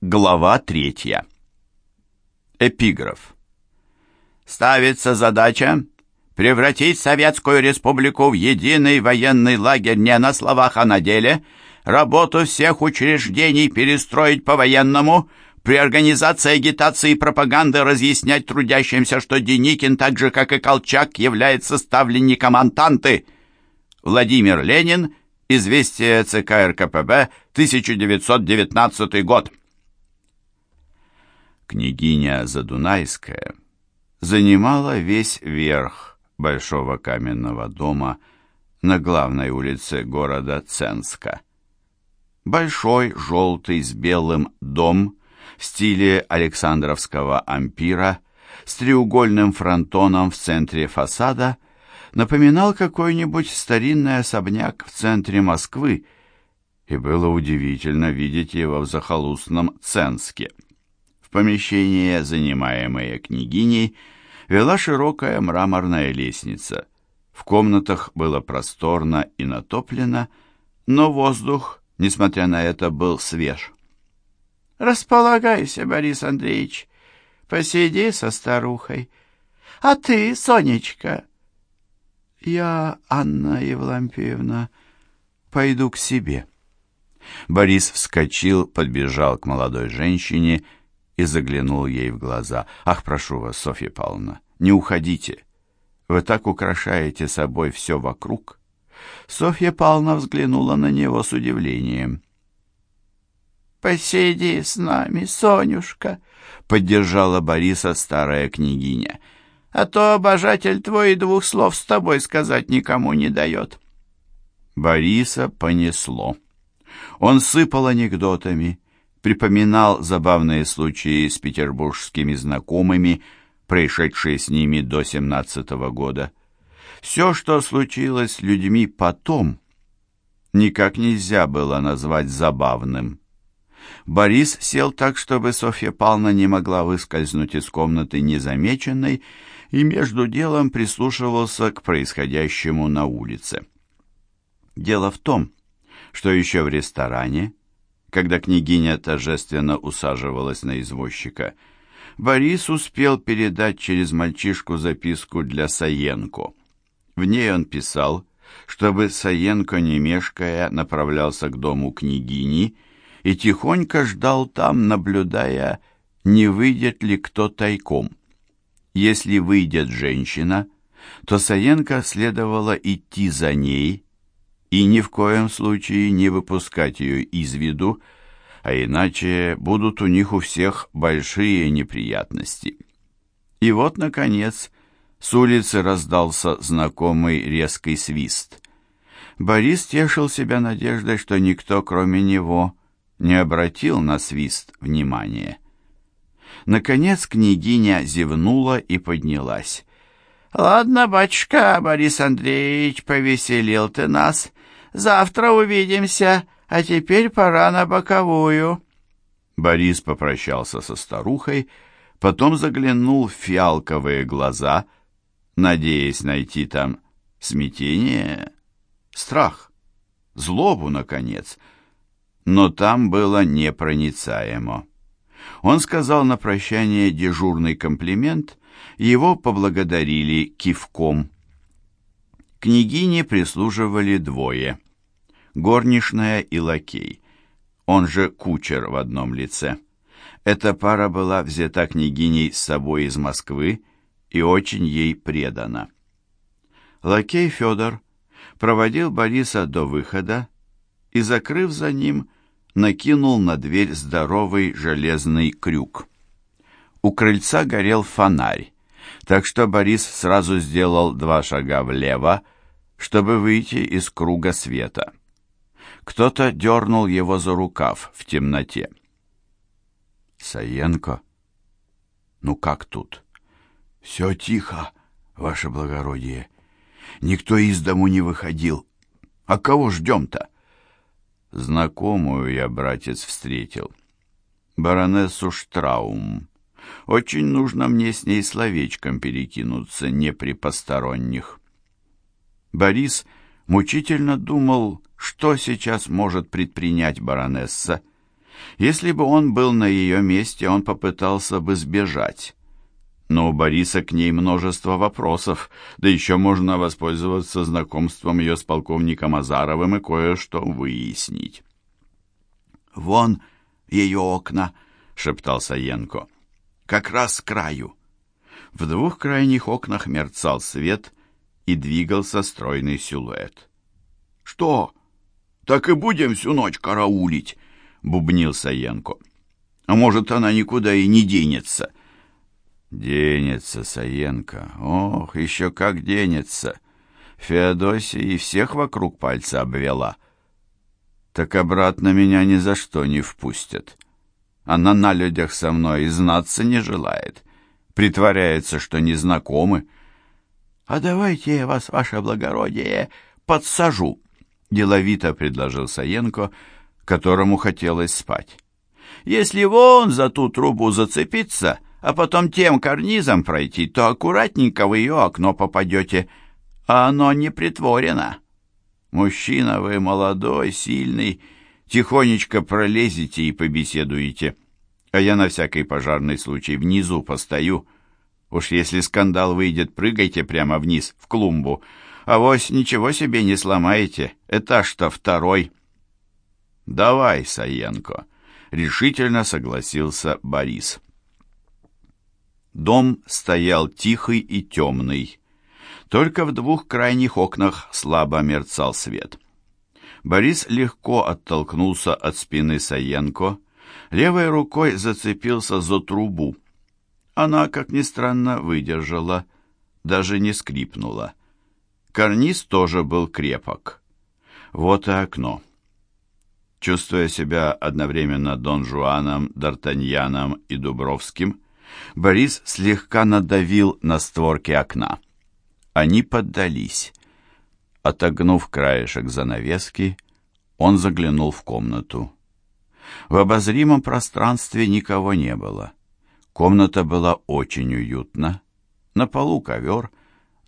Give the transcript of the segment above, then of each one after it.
Глава третья. Эпиграф. Ставится задача превратить Советскую Республику в единый военный лагерь не на словах, а на деле, работу всех учреждений перестроить по-военному, при организации агитации и пропаганды разъяснять трудящимся, что Деникин, так же как и Колчак, является ставленником Антанты. Владимир Ленин. Известие ЦК РКПБ, 1919 год княгиня Задунайская занимала весь верх большого каменного дома на главной улице города Ценска. Большой, желтый, с белым дом в стиле Александровского ампира с треугольным фронтоном в центре фасада напоминал какой-нибудь старинный особняк в центре Москвы, и было удивительно видеть его в захолустном Ценске. В помещение, занимаемое княгиней, вела широкая мраморная лестница. В комнатах было просторно и натоплено, но воздух, несмотря на это, был свеж. «Располагайся, Борис Андреевич, посиди со старухой. А ты, Сонечка?» «Я, Анна Евлампиевна, пойду к себе». Борис вскочил, подбежал к молодой женщине и заглянул ей в глаза. «Ах, прошу вас, Софья Павловна, не уходите. Вы так украшаете собой все вокруг». Софья Павловна взглянула на него с удивлением. «Посиди с нами, Сонюшка», — поддержала Бориса старая княгиня. «А то обожатель твой двух слов с тобой сказать никому не дает». Бориса понесло. Он сыпал анекдотами, припоминал забавные случаи с петербургскими знакомыми, происшедшие с ними до семнадцатого года. Все, что случилось с людьми потом, никак нельзя было назвать забавным. Борис сел так, чтобы Софья Павловна не могла выскользнуть из комнаты незамеченной, и между делом прислушивался к происходящему на улице. Дело в том, что еще в ресторане когда княгиня торжественно усаживалась на извозчика, Борис успел передать через мальчишку записку для Саенко. В ней он писал, чтобы Саенко, не мешкая, направлялся к дому княгини и тихонько ждал там, наблюдая, не выйдет ли кто тайком. Если выйдет женщина, то Саенко следовало идти за ней и ни в коем случае не выпускать ее из виду, а иначе будут у них у всех большие неприятности. И вот, наконец, с улицы раздался знакомый резкий свист. Борис тешил себя надеждой, что никто, кроме него, не обратил на свист внимания. Наконец княгиня зевнула и поднялась. «Ладно, батюшка, Борис Андреевич, повеселил ты нас. Завтра увидимся, а теперь пора на боковую». Борис попрощался со старухой, потом заглянул в фиалковые глаза, надеясь найти там смятение, страх, злобу, наконец. Но там было непроницаемо. Он сказал на прощание дежурный комплимент, его поблагодарили кивком. Княгине прислуживали двое. Горничная и лакей, он же кучер в одном лице. Эта пара была взята княгиней с собой из Москвы и очень ей предана. Лакей Федор проводил Бориса до выхода и, закрыв за ним, накинул на дверь здоровый железный крюк. У крыльца горел фонарь, так что Борис сразу сделал два шага влево, чтобы выйти из круга света. Кто-то дернул его за рукав в темноте. «Саенко? Ну как тут?» «Все тихо, ваше благородие. Никто из дому не выходил. А кого ждем-то?» «Знакомую я, братец, встретил. Баронессу Штраум. Очень нужно мне с ней словечком перекинуться, не при посторонних. Борис мучительно думал, что сейчас может предпринять баронесса. Если бы он был на ее месте, он попытался бы сбежать. Но у Бориса к ней множество вопросов, да еще можно воспользоваться знакомством ее с полковником Азаровым и кое-что выяснить. «Вон ее окна», — шептал Саенко, — «как раз с краю». В двух крайних окнах мерцал свет и двигался стройный силуэт. «Что, так и будем всю ночь караулить?» — бубнил Саенко. «А может, она никуда и не денется?» Денется Саенко. Ох, еще как денется. Феодосия и всех вокруг пальца обвела. Так обратно меня ни за что не впустят. Она на людях со мной и знаться не желает. Притворяется, что не знакомы. «А давайте я вас, ваше благородие, подсажу», — деловито предложил Саенко, которому хотелось спать. «Если вон за ту трубу зацепиться...» а потом тем карнизом пройти, то аккуратненько в ее окно попадете, а оно не притворено. Мужчина вы молодой, сильный, тихонечко пролезете и побеседуете, а я на всякий пожарный случай внизу постою. Уж если скандал выйдет, прыгайте прямо вниз, в клумбу, а вось ничего себе не сломаете, этаж-то второй». «Давай, Саенко», — решительно согласился Борис. Дом стоял тихий и темный. Только в двух крайних окнах слабо мерцал свет. Борис легко оттолкнулся от спины Саенко, левой рукой зацепился за трубу. Она, как ни странно, выдержала, даже не скрипнула. Карниз тоже был крепок. Вот и окно. Чувствуя себя одновременно Дон Жуаном, Д'Артаньяном и Дубровским, Борис слегка надавил на створки окна. Они поддались. Отогнув краешек занавески, он заглянул в комнату. В обозримом пространстве никого не было. Комната была очень уютна. На полу ковер,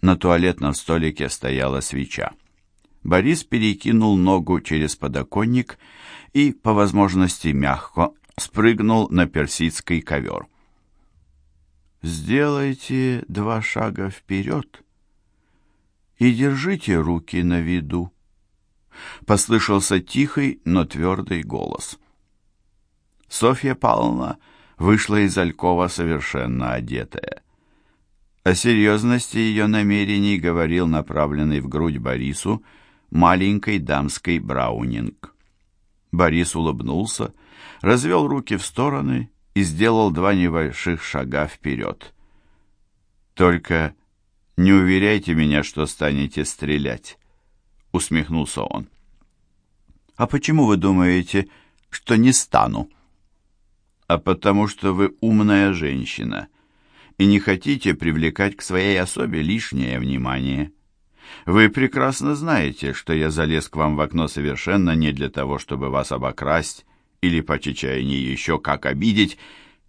на туалетном столике стояла свеча. Борис перекинул ногу через подоконник и, по возможности мягко, спрыгнул на персидский ковер. Сделайте два шага вперед и держите руки на виду. Послышался тихий, но твердый голос. Софья Павловна вышла из Алькова совершенно одетая. О серьезности ее намерений говорил направленный в грудь Борису маленький дамский браунинг. Борис улыбнулся, развел руки в стороны и сделал два небольших шага вперед. «Только не уверяйте меня, что станете стрелять», — усмехнулся он. «А почему вы думаете, что не стану?» «А потому что вы умная женщина и не хотите привлекать к своей особе лишнее внимание. Вы прекрасно знаете, что я залез к вам в окно совершенно не для того, чтобы вас обокрасть или по чечаянии еще как обидеть,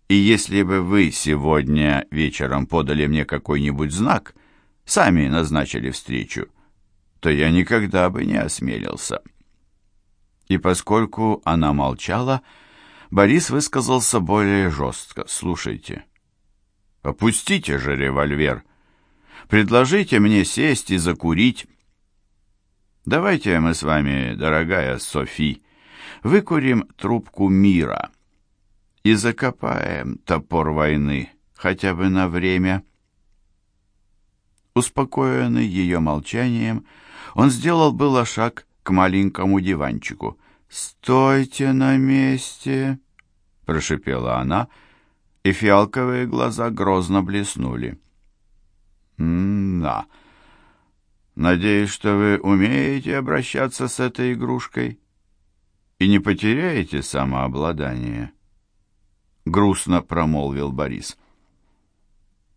и если бы вы сегодня вечером подали мне какой-нибудь знак, сами назначили встречу, то я никогда бы не осмелился. И поскольку она молчала, Борис высказался более жестко. «Слушайте, опустите же револьвер. Предложите мне сесть и закурить. Давайте мы с вами, дорогая Софи, выкурим трубку мира и закопаем топор войны хотя бы на время. Успокоенный ее молчанием, он сделал было шаг к маленькому диванчику. «Стойте на месте!» — прошипела она, и фиалковые глаза грозно блеснули. «М-да. Надеюсь, что вы умеете обращаться с этой игрушкой?» и не потеряете самообладание?» Грустно промолвил Борис.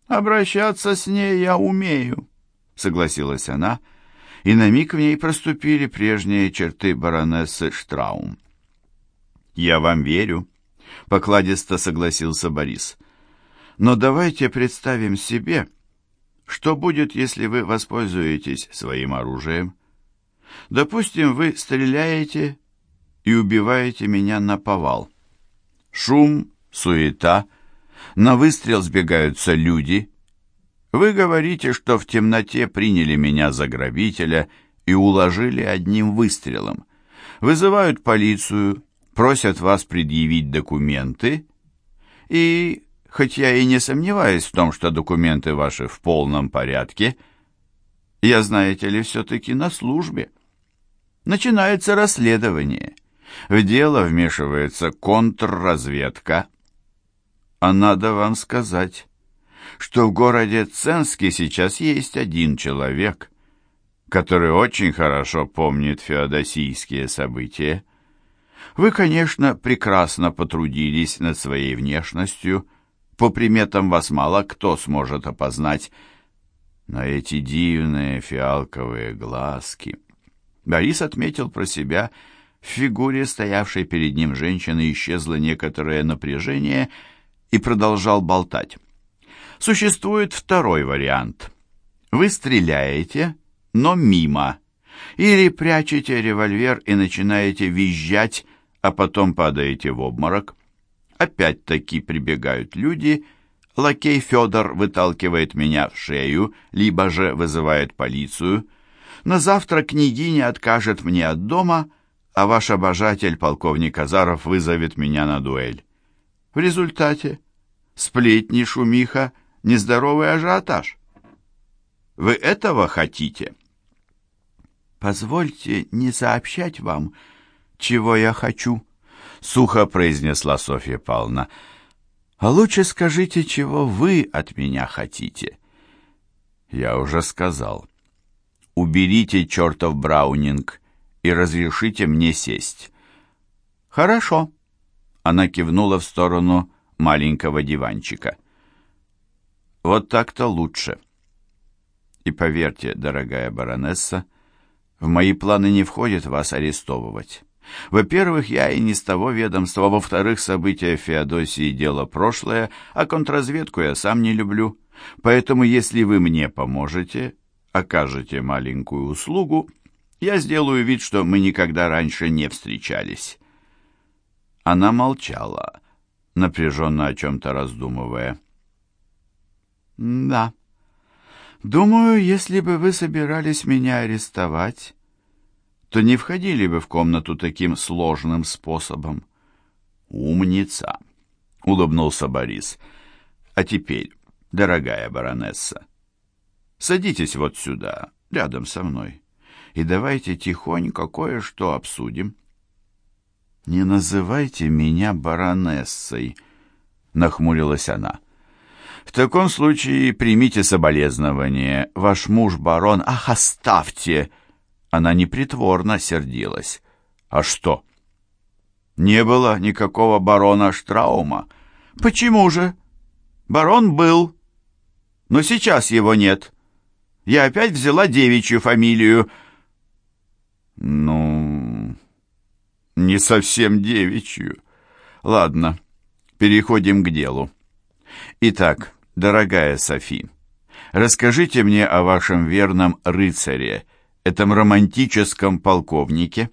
«Обращаться с ней я умею», — согласилась она, и на миг в ней проступили прежние черты баронессы Штраум. «Я вам верю», — покладисто согласился Борис. «Но давайте представим себе, что будет, если вы воспользуетесь своим оружием. Допустим, вы стреляете и убиваете меня на повал. Шум, суета, на выстрел сбегаются люди. Вы говорите, что в темноте приняли меня за грабителя и уложили одним выстрелом. Вызывают полицию, просят вас предъявить документы, и, хоть я и не сомневаюсь в том, что документы ваши в полном порядке, я, знаете ли, все-таки на службе. Начинается расследование. В дело вмешивается контрразведка. А надо вам сказать, что в городе Ценске сейчас есть один человек, который очень хорошо помнит феодосийские события. Вы, конечно, прекрасно потрудились над своей внешностью, по приметам вас мало кто сможет опознать, но эти дивные фиалковые глазки... Борис отметил про себя, в фигуре, стоявшей перед ним женщины, исчезло некоторое напряжение и продолжал болтать. Существует второй вариант. Вы стреляете, но мимо. Или прячете револьвер и начинаете визжать, а потом падаете в обморок. Опять-таки прибегают люди. Лакей Федор выталкивает меня в шею, либо же вызывает полицию. На завтра княгиня откажет мне от дома, а ваш обожатель, полковник Азаров, вызовет меня на дуэль. В результате сплетни, шумиха, нездоровый ажиотаж. Вы этого хотите? Позвольте не сообщать вам, чего я хочу, сухо произнесла Софья Павловна. А лучше скажите, чего вы от меня хотите. Я уже сказал. Уберите чертов браунинг и разрешите мне сесть. Хорошо. Она кивнула в сторону маленького диванчика. Вот так-то лучше. И поверьте, дорогая баронесса, в мои планы не входит вас арестовывать. Во-первых, я и не с того ведомства, во-вторых, события Феодосии – дело прошлое, а контрразведку я сам не люблю. Поэтому, если вы мне поможете, окажете маленькую услугу, я сделаю вид, что мы никогда раньше не встречались». Она молчала, напряженно о чем-то раздумывая. «Да. Думаю, если бы вы собирались меня арестовать, то не входили бы в комнату таким сложным способом». «Умница!» — улыбнулся Борис. «А теперь, дорогая баронесса, садитесь вот сюда, рядом со мной, и давайте тихонько кое-что обсудим». «Не называйте меня баронессой», — нахмурилась она. «В таком случае примите соболезнование. Ваш муж барон... Ах, оставьте!» Она непритворно сердилась. «А что?» «Не было никакого барона Штраума». «Почему же?» «Барон был, но сейчас его нет. Я опять взяла девичью фамилию». «Ну...» не совсем девичью. Ладно, переходим к делу. Итак, дорогая Софи, расскажите мне о вашем верном рыцаре, этом романтическом полковнике.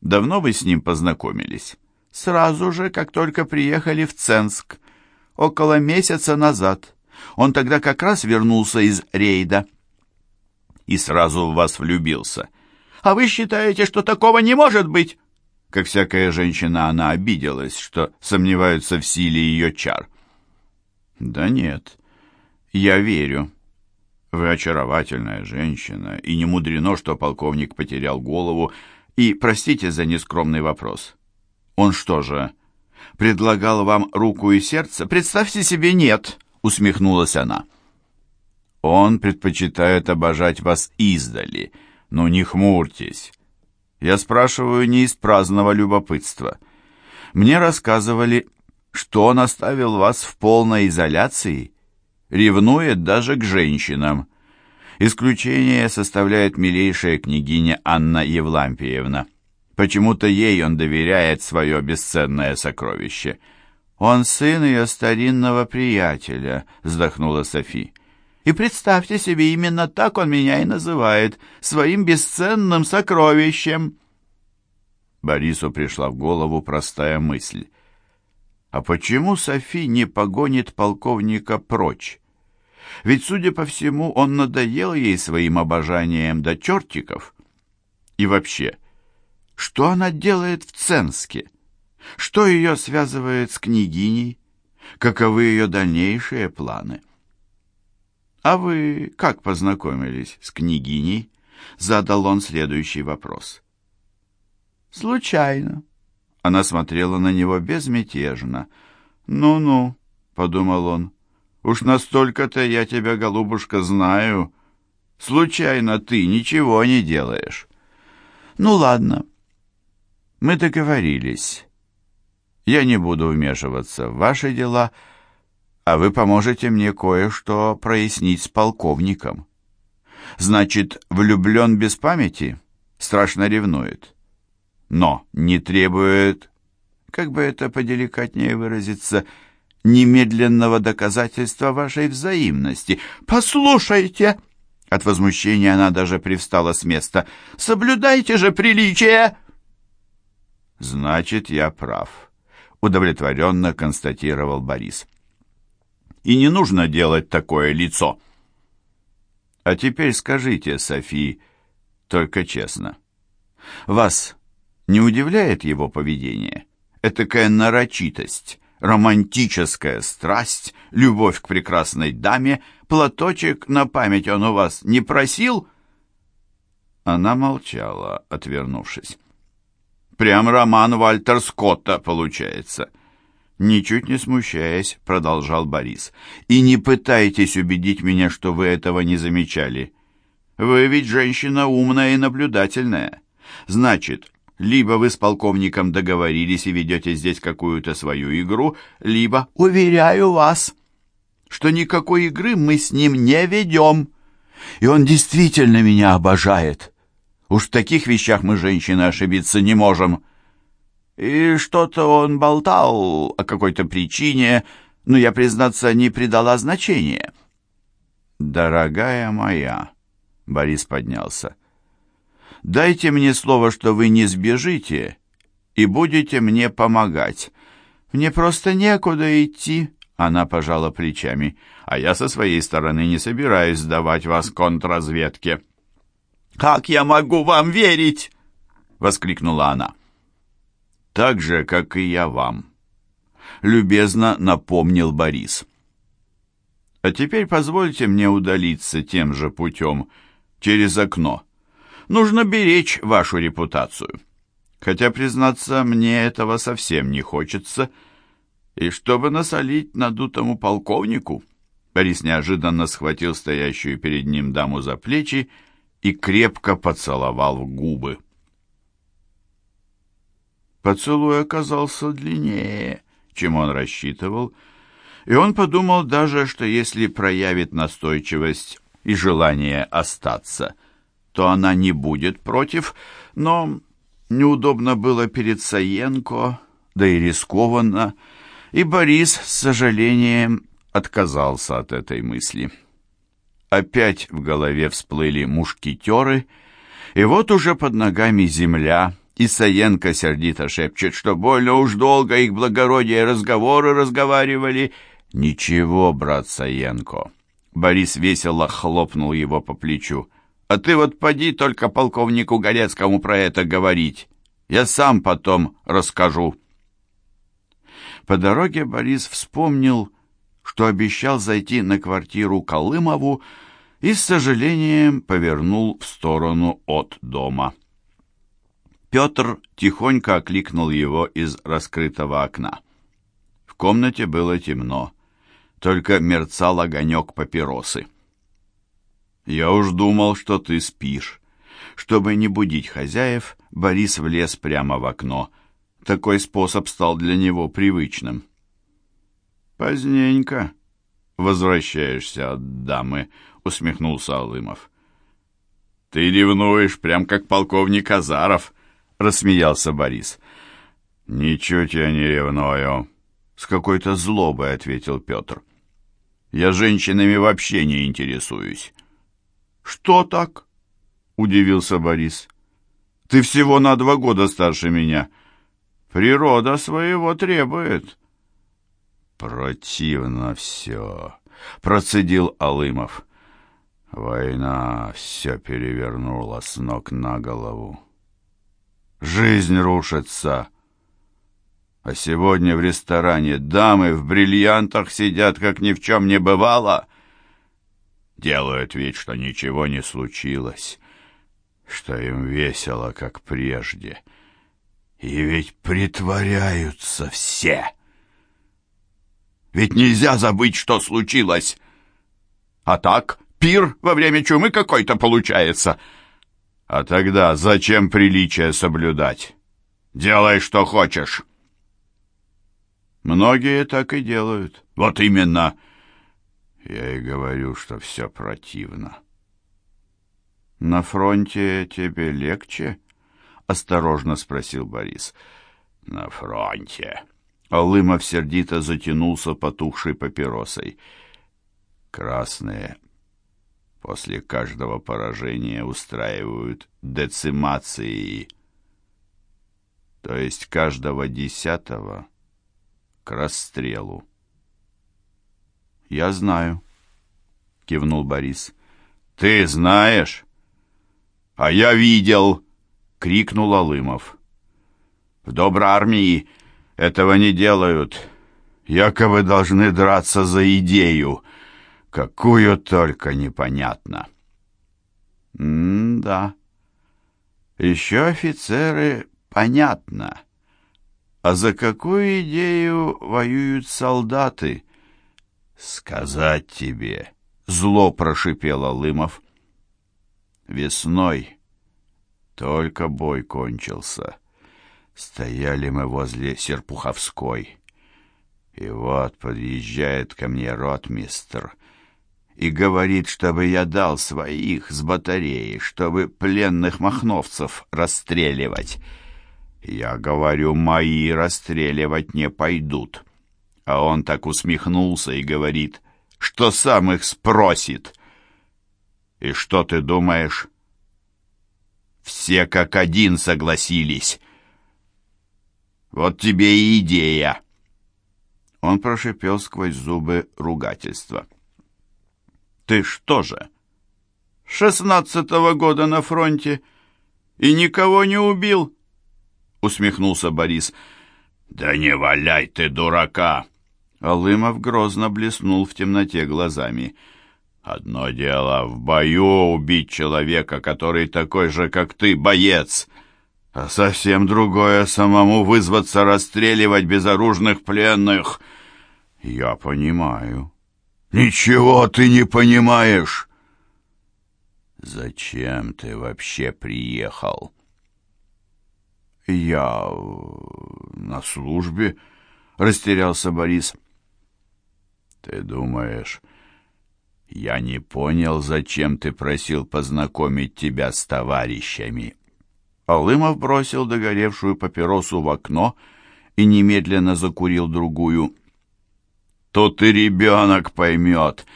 Давно вы с ним познакомились? Сразу же, как только приехали в Ценск, около месяца назад. Он тогда как раз вернулся из рейда. И сразу в вас влюбился. А вы считаете, что такого не может быть? Как всякая женщина, она обиделась, что сомневаются в силе ее чар. «Да нет, я верю. Вы очаровательная женщина, и не мудрено, что полковник потерял голову. И простите за нескромный вопрос. Он что же, предлагал вам руку и сердце? Представьте себе, нет!» — усмехнулась она. «Он предпочитает обожать вас издали. Ну, не хмурьтесь». Я спрашиваю не из праздного любопытства. Мне рассказывали, что он оставил вас в полной изоляции, ревнует даже к женщинам. Исключение составляет милейшая княгиня Анна Евлампиевна. Почему-то ей он доверяет свое бесценное сокровище. «Он сын ее старинного приятеля», — вздохнула Софи. «И представьте себе, именно так он меня и называет, своим бесценным сокровищем». Борису пришла в голову простая мысль. А почему Софи не погонит полковника прочь? Ведь, судя по всему, он надоел ей своим обожанием до чертиков. И вообще, что она делает в Ценске? Что ее связывает с княгиней? Каковы ее дальнейшие планы? «А вы как познакомились с княгиней?» Задал он следующий вопрос. «Случайно». Она смотрела на него безмятежно. «Ну-ну», — подумал он, — «уж настолько-то я тебя, голубушка, знаю. Случайно ты ничего не делаешь». «Ну ладно, мы договорились. Я не буду вмешиваться в ваши дела, а вы поможете мне кое-что прояснить с полковником. Значит, влюблен без памяти, страшно ревнует, но не требует, как бы это поделикатнее выразиться, немедленного доказательства вашей взаимности. Послушайте!» От возмущения она даже привстала с места. «Соблюдайте же приличие!» «Значит, я прав», — удовлетворенно констатировал Борис. «И не нужно делать такое лицо». «А теперь скажите, Софи, только честно, вас не удивляет его поведение? Этакая нарочитость, романтическая страсть, любовь к прекрасной даме, платочек на память он у вас не просил?» Она молчала, отвернувшись. Прям роман Вальтер Скотта получается. Ничуть не смущаясь, продолжал Борис. И не пытайтесь убедить меня, что вы этого не замечали. Вы ведь женщина умная и наблюдательная. Значит, либо вы с полковником договорились и ведете здесь какую-то свою игру, либо, уверяю вас, что никакой игры мы с ним не ведем. И он действительно меня обожает. Уж в таких вещах мы, женщины, ошибиться не можем. И что-то он болтал о какой-то причине, но я, признаться, не придала значения. «Дорогая моя», — Борис поднялся, — «дайте мне слово, что вы не сбежите и будете мне помогать. Мне просто некуда идти». Она пожала плечами, а я со своей стороны не собираюсь сдавать вас контрразведке. «Как я могу вам верить?» — воскликнула она. «Так же, как и я вам», — любезно напомнил Борис. «А теперь позвольте мне удалиться тем же путем, через окно. Нужно беречь вашу репутацию. Хотя, признаться, мне этого совсем не хочется. И чтобы насолить надутому полковнику...» Борис неожиданно схватил стоящую перед ним даму за плечи и крепко поцеловал в губы. Поцелуй оказался длиннее, чем он рассчитывал, и он подумал даже, что если проявит настойчивость и желание остаться, то она не будет против, но неудобно было перед Саенко, да и рискованно, и Борис с сожалением отказался от этой мысли. Опять в голове всплыли мушкетеры, и вот уже под ногами земля, и Саенко сердито шепчет, что больно уж долго их благородие разговоры разговаривали. «Ничего, брат Саенко!» Борис весело хлопнул его по плечу. «А ты вот поди только полковнику Горецкому про это говорить. Я сам потом расскажу». По дороге Борис вспомнил, что обещал зайти на квартиру Колымову, и с сожалением повернул в сторону от дома. Петр тихонько окликнул его из раскрытого окна. В комнате было темно, только мерцал огонек папиросы. «Я уж думал, что ты спишь». Чтобы не будить хозяев, Борис влез прямо в окно. Такой способ стал для него привычным. «Поздненько возвращаешься от дамы», — усмехнулся Алымов. «Ты ревнуешь, прям как полковник Азаров», — рассмеялся Борис. «Ничуть я не ревную», — с какой-то злобой ответил Петр. «Я женщинами вообще не интересуюсь». «Что так?» — удивился Борис. «Ты всего на два года старше меня». «Природа своего требует». Противно все, процедил Алымов. Война все перевернула с ног на голову. Жизнь рушится. А сегодня в ресторане дамы в бриллиантах сидят, как ни в чем не бывало. Делают вид, что ничего не случилось, что им весело, как прежде. И ведь притворяются все. Ведь нельзя забыть, что случилось. А так, пир во время чумы какой-то получается. А тогда зачем приличие соблюдать? Делай, что хочешь. Многие так и делают. Вот именно. Я и говорю, что все противно. На фронте тебе легче? Осторожно спросил Борис. На фронте. Алымов сердито затянулся потухшей папиросой. Красные после каждого поражения устраивают децимации, то есть каждого десятого к расстрелу. «Я знаю», — кивнул Борис. «Ты знаешь?» «А я видел!» — крикнул Алымов. «В доброй армии этого не делают. Якобы должны драться за идею. Какую только непонятно». «М-да. Еще офицеры понятно. А за какую идею воюют солдаты?» «Сказать тебе!» — зло прошипел Алымов. Весной только бой кончился. Стояли мы возле Серпуховской. И вот подъезжает ко мне ротмистр и говорит, чтобы я дал своих с батареи, чтобы пленных махновцев расстреливать. Я говорю, мои расстреливать не пойдут. А он так усмехнулся и говорит, что сам их спросит. И что ты думаешь? Все как один согласились. Вот тебе и идея. Он прошипел сквозь зубы ругательства. Ты что же, шестнадцатого года на фронте и никого не убил? Усмехнулся Борис. Да не валяй ты, дурака! Алымов грозно блеснул в темноте глазами. «Одно дело в бою убить человека, который такой же, как ты, боец, а совсем другое самому вызваться расстреливать безоружных пленных. Я понимаю». «Ничего ты не понимаешь!» «Зачем ты вообще приехал?» «Я на службе», — растерялся Борис. «Ты думаешь, я не понял, зачем ты просил познакомить тебя с товарищами?» Алымов бросил догоревшую папиросу в окно и немедленно закурил другую. «Тут и ребенок поймет,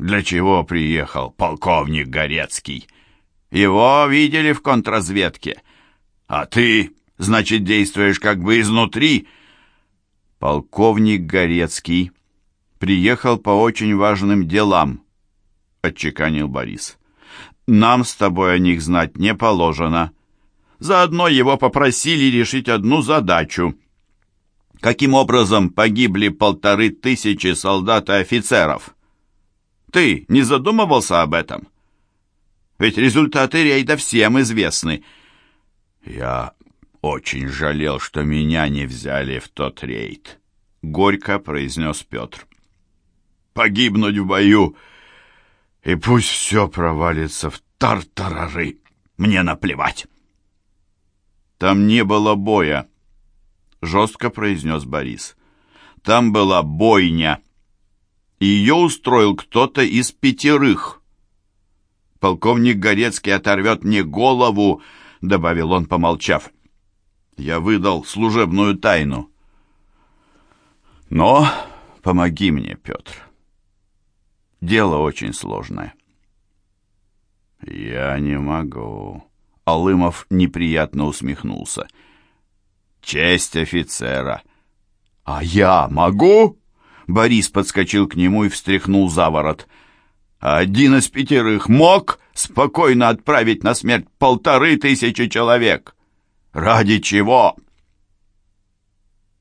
для чего приехал полковник Горецкий. Его видели в контрразведке. А ты, значит, действуешь как бы изнутри». Полковник Горецкий приехал по очень важным делам», — отчеканил Борис. «Нам с тобой о них знать не положено. Заодно его попросили решить одну задачу. Каким образом погибли полторы тысячи солдат и офицеров? Ты не задумывался об этом? Ведь результаты рейда всем известны». «Я очень жалел, что меня не взяли в тот рейд», — горько произнес Петр погибнуть в бою. И пусть все провалится в тартарары. Мне наплевать. Там не было боя, жестко произнес Борис. Там была бойня. Ее устроил кто-то из пятерых. Полковник Горецкий оторвет мне голову, добавил он, помолчав. Я выдал служебную тайну. Но помоги мне, Петр. Дело очень сложное. Я не могу. Алымов неприятно усмехнулся. Честь офицера. А я могу? Борис подскочил к нему и встряхнул за ворот. «Один из пятерых мог спокойно отправить на смерть полторы тысячи человек? Ради чего?